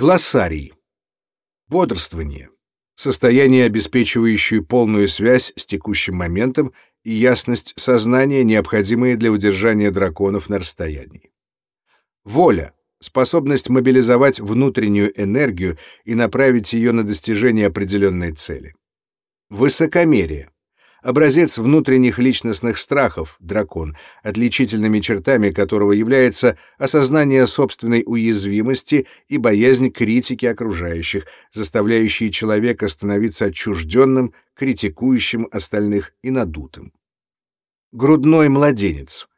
Глоссарий. Бодрствование. Состояние, обеспечивающее полную связь с текущим моментом и ясность сознания, необходимые для удержания драконов на расстоянии. Воля — способность мобилизовать внутреннюю энергию и направить ее на достижение определенной цели. Высокомерие — образец внутренних личностных страхов, дракон, отличительными чертами которого является осознание собственной уязвимости и боязнь критики окружающих, заставляющие человека становиться отчужденным, критикующим остальных и надутым. Грудной младенец.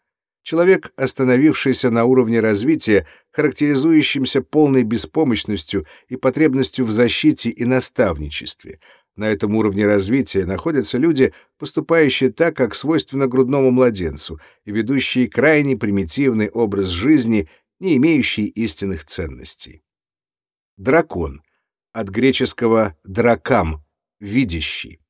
Человек, остановившийся на уровне развития, характеризующимся полной беспомощностью и потребностью в защите и наставничестве. На этом уровне развития находятся люди, поступающие так, как свойственно грудному младенцу, и ведущие крайне примитивный образ жизни, не имеющий истинных ценностей. Дракон. От греческого «дракам» — «видящий»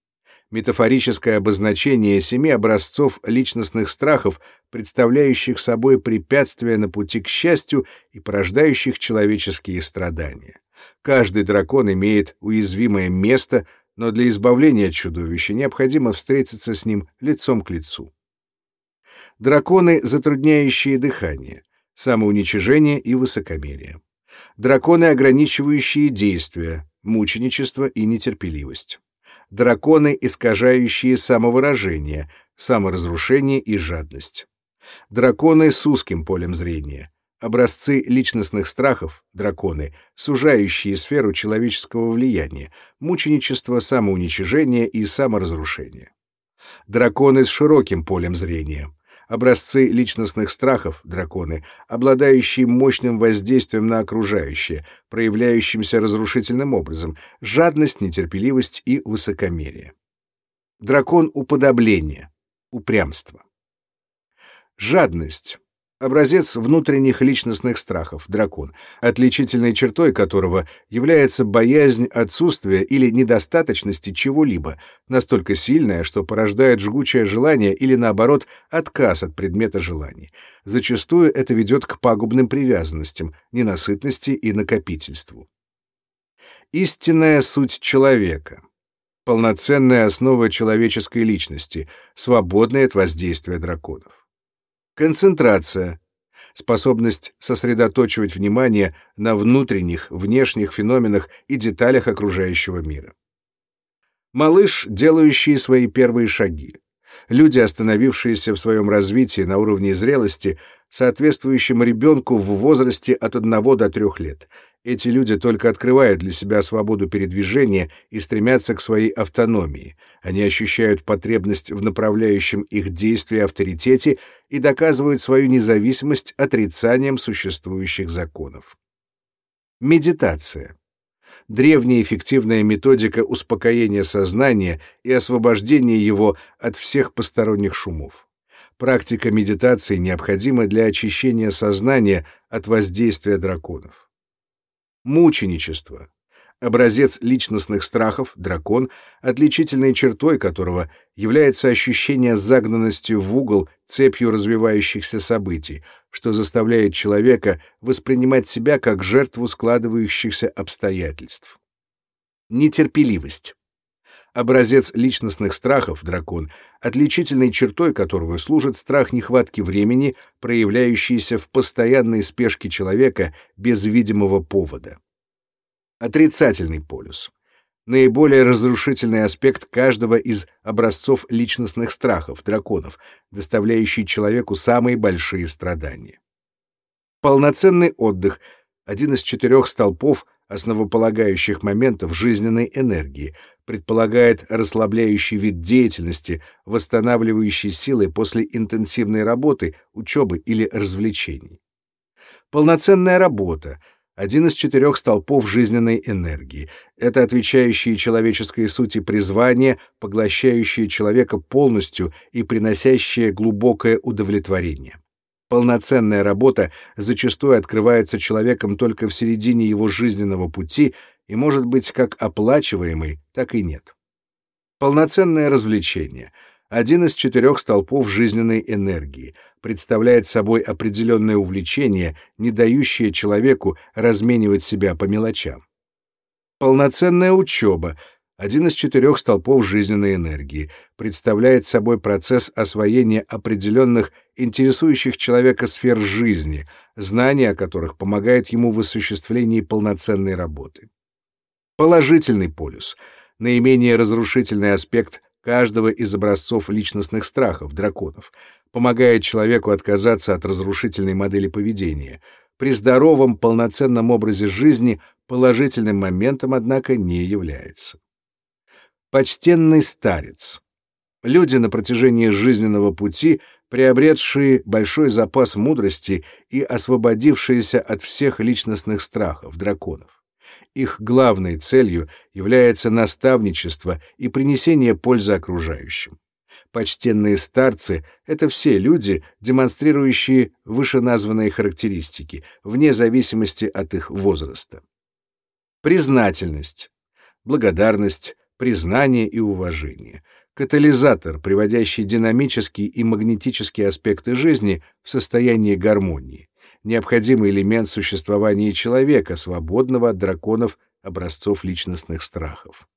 метафорическое обозначение семи образцов личностных страхов, представляющих собой препятствия на пути к счастью и порождающих человеческие страдания. Каждый дракон имеет уязвимое место, но для избавления от чудовища необходимо встретиться с ним лицом к лицу. Драконы, затрудняющие дыхание, самоуничижение и высокомерие. Драконы, ограничивающие действия, мученичество и нетерпеливость драконы, искажающие самовыражение, саморазрушение и жадность. Драконы с узким полем зрения. Образцы личностных страхов, драконы, сужающие сферу человеческого влияния, мученичество, самоуничижение и саморазрушение. Драконы с широким полем зрения образцы личностных страхов, драконы, обладающие мощным воздействием на окружающее, проявляющимся разрушительным образом, жадность, нетерпеливость и высокомерие. Дракон уподобления, упрямство. Жадность Образец внутренних личностных страхов, дракон, отличительной чертой которого является боязнь отсутствия или недостаточности чего-либо, настолько сильная, что порождает жгучее желание или, наоборот, отказ от предмета желаний. Зачастую это ведет к пагубным привязанностям, ненасытности и накопительству. Истинная суть человека — полноценная основа человеческой личности, свободная от воздействия драконов. Концентрация — способность сосредоточивать внимание на внутренних, внешних феноменах и деталях окружающего мира. Малыш, делающий свои первые шаги. Люди, остановившиеся в своем развитии на уровне зрелости, соответствующем ребенку в возрасте от 1 до 3 лет, эти люди только открывают для себя свободу передвижения и стремятся к своей автономии. Они ощущают потребность в направляющем их действия авторитете и доказывают свою независимость отрицанием существующих законов. Медитация. Древняя эффективная методика успокоения сознания и освобождения его от всех посторонних шумов. Практика медитации необходима для очищения сознания от воздействия драконов. Мученичество. Образец личностных страхов, дракон, отличительной чертой которого является ощущение загнанности в угол цепью развивающихся событий, что заставляет человека воспринимать себя как жертву складывающихся обстоятельств. Нетерпеливость образец личностных страхов, дракон, отличительной чертой которого служит страх нехватки времени, проявляющийся в постоянной спешке человека без видимого повода. Отрицательный полюс. Наиболее разрушительный аспект каждого из образцов личностных страхов, драконов, доставляющий человеку самые большие страдания. Полноценный отдых — один из четырех столпов — основополагающих моментов жизненной энергии, предполагает расслабляющий вид деятельности, восстанавливающий силы после интенсивной работы, учебы или развлечений. Полноценная работа — один из четырех столпов жизненной энергии. Это отвечающие человеческой сути призвания, поглощающие человека полностью и приносящие глубокое удовлетворение. Полноценная работа зачастую открывается человеком только в середине его жизненного пути и может быть как оплачиваемой, так и нет. Полноценное развлечение один из четырех столпов жизненной энергии, представляет собой определенное увлечение, не дающее человеку разменивать себя по мелочам. Полноценная учеба — один из четырех столпов жизненной энергии, представляет собой процесс освоения определенных интересующих человека сфер жизни, знания о которых помогают ему в осуществлении полноценной работы. Положительный полюс — наименее разрушительный аспект каждого из образцов личностных страхов, драконов, помогает человеку отказаться от разрушительной модели поведения. При здоровом, полноценном образе жизни положительным моментом, однако, не является. Почтенный старец. Люди на протяжении жизненного пути, приобретшие большой запас мудрости и освободившиеся от всех личностных страхов, драконов. Их главной целью является наставничество и принесение пользы окружающим. Почтенные старцы — это все люди, демонстрирующие вышеназванные характеристики, вне зависимости от их возраста. Признательность, благодарность, признание и уважение — катализатор, приводящий динамические и магнетические аспекты жизни в состояние гармонии необходимый элемент существования человека, свободного от драконов образцов личностных страхов.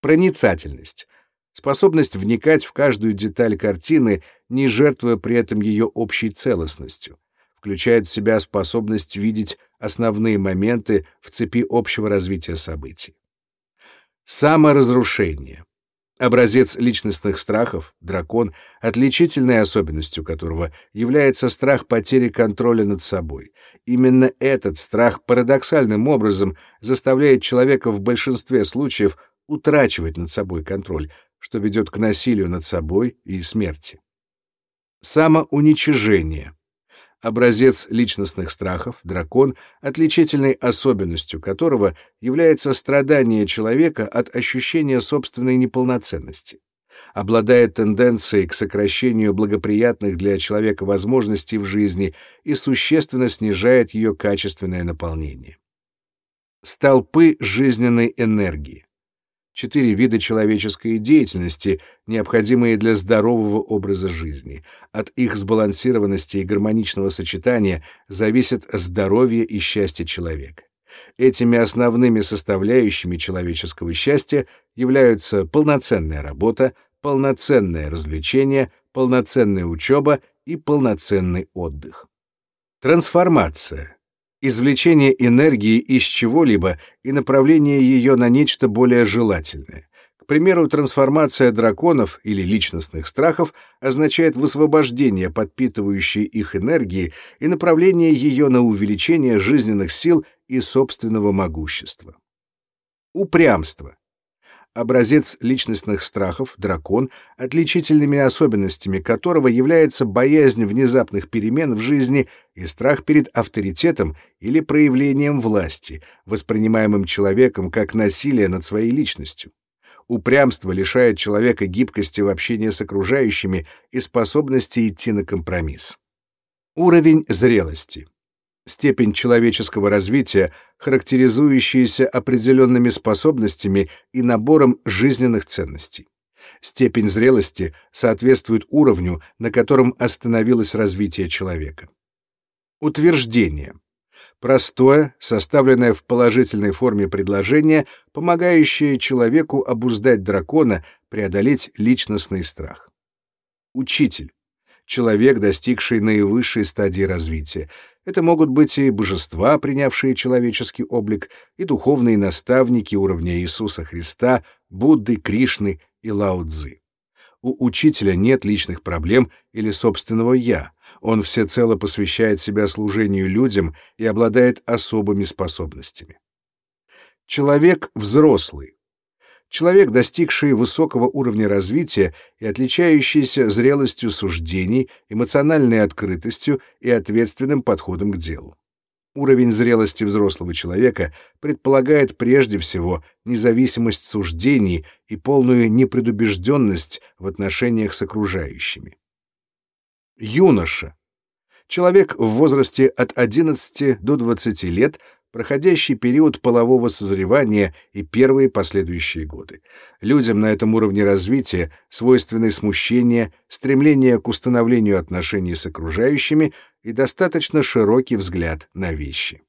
Проницательность — способность вникать в каждую деталь картины, не жертвуя при этом ее общей целостностью, включает в себя способность видеть основные моменты в цепи общего развития событий. Саморазрушение Образец личностных страхов, дракон, отличительной особенностью которого является страх потери контроля над собой. Именно этот страх парадоксальным образом заставляет человека в большинстве случаев утрачивать над собой контроль, что ведет к насилию над собой и смерти. Самоуничижение образец личностных страхов, дракон, отличительной особенностью которого является страдание человека от ощущения собственной неполноценности. Обладает тенденцией к сокращению благоприятных для человека возможностей в жизни и существенно снижает ее качественное наполнение. Столпы жизненной энергии четыре вида человеческой деятельности, необходимые для здорового образа жизни. От их сбалансированности и гармоничного сочетания зависит здоровье и счастье человека. Этими основными составляющими человеческого счастья являются полноценная работа, полноценное развлечение, полноценная учеба и полноценный отдых. Трансформация извлечение энергии из чего-либо и направление ее на нечто более желательное. К примеру, трансформация драконов или личностных страхов означает высвобождение подпитывающей их энергии и направление ее на увеличение жизненных сил и собственного могущества. Упрямство образец личностных страхов, дракон, отличительными особенностями которого является боязнь внезапных перемен в жизни и страх перед авторитетом или проявлением власти, воспринимаемым человеком как насилие над своей личностью. Упрямство лишает человека гибкости в общении с окружающими и способности идти на компромисс. Уровень зрелости степень человеческого развития, характеризующаяся определенными способностями и набором жизненных ценностей. Степень зрелости соответствует уровню, на котором остановилось развитие человека. Утверждение. Простое, составленное в положительной форме предложение, помогающее человеку обуздать дракона, преодолеть личностный страх. Учитель человек, достигший наивысшей стадии развития. Это могут быть и божества, принявшие человеческий облик, и духовные наставники уровня Иисуса Христа, Будды, Кришны и Лао Цзы. У учителя нет личных проблем или собственного «я». Он всецело посвящает себя служению людям и обладает особыми способностями. Человек взрослый, человек, достигший высокого уровня развития и отличающийся зрелостью суждений, эмоциональной открытостью и ответственным подходом к делу. Уровень зрелости взрослого человека предполагает прежде всего независимость суждений и полную непредубежденность в отношениях с окружающими. Юноша. Человек в возрасте от 11 до 20 лет проходящий период полового созревания и первые последующие годы. Людям на этом уровне развития свойственны смущение, стремление к установлению отношений с окружающими и достаточно широкий взгляд на вещи.